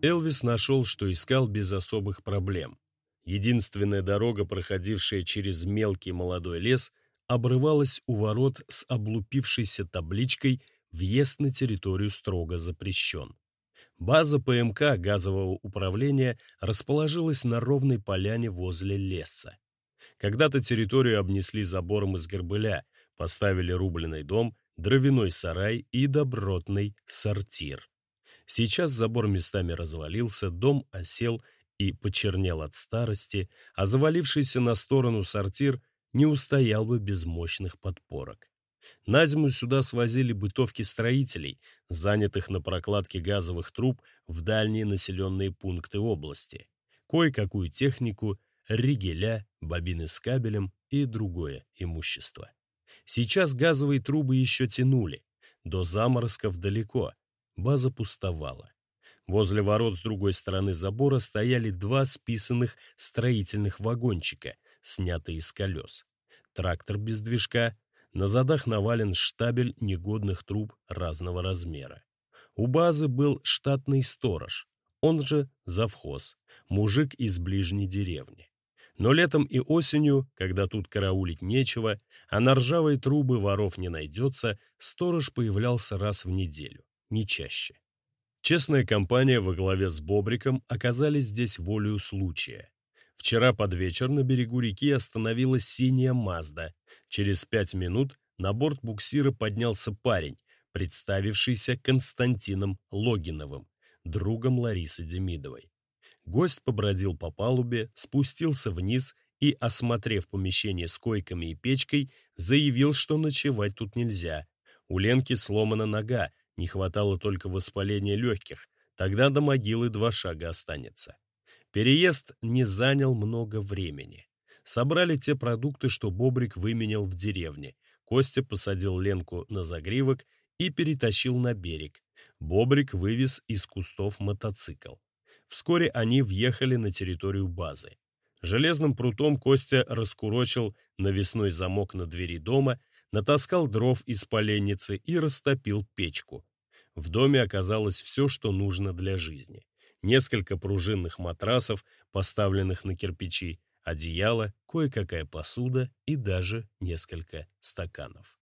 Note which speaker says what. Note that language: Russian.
Speaker 1: Элвис нашел, что искал без особых проблем. Единственная дорога, проходившая через мелкий молодой лес, обрывалась у ворот с облупившейся табличкой «Въезд на территорию строго запрещен». База ПМК газового управления расположилась на ровной поляне возле леса. Когда-то территорию обнесли забором из горбыля, поставили рубленый дом, дровяной сарай и добротный сортир. Сейчас забор местами развалился, дом осел и почернел от старости, а завалившийся на сторону сортир не устоял бы без мощных подпорок. На зиму сюда свозили бытовки строителей, занятых на прокладке газовых труб в дальние населенные пункты области, кое-какую технику, ригеля, бобины с кабелем и другое имущество. Сейчас газовые трубы еще тянули, до заморозков далеко, база пустовала. Возле ворот с другой стороны забора стояли два списанных строительных вагончика, снятые с колес. Трактор без движка, на задах навален штабель негодных труб разного размера. У базы был штатный сторож, он же завхоз, мужик из ближней деревни. Но летом и осенью, когда тут караулить нечего, а на ржавые трубы воров не найдется, сторож появлялся раз в неделю, не чаще. Честная компания во главе с Бобриком оказались здесь волею случая. Вчера под вечер на берегу реки остановилась синяя Мазда. Через пять минут на борт буксира поднялся парень, представившийся Константином Логиновым, другом Ларисы Демидовой. Гость побродил по палубе, спустился вниз и, осмотрев помещение с койками и печкой, заявил, что ночевать тут нельзя. У Ленки сломана нога, не хватало только воспаления легких, тогда до могилы два шага останется. Переезд не занял много времени. Собрали те продукты, что Бобрик выменял в деревне. Костя посадил Ленку на загривок и перетащил на берег. Бобрик вывез из кустов мотоцикл. Вскоре они въехали на территорию базы. Железным прутом Костя раскурочил навесной замок на двери дома, натаскал дров из поленницы и растопил печку. В доме оказалось все, что нужно для жизни несколько пружинных матрасов, поставленных на кирпичи, одеяло, кое-какая посуда и даже несколько стаканов.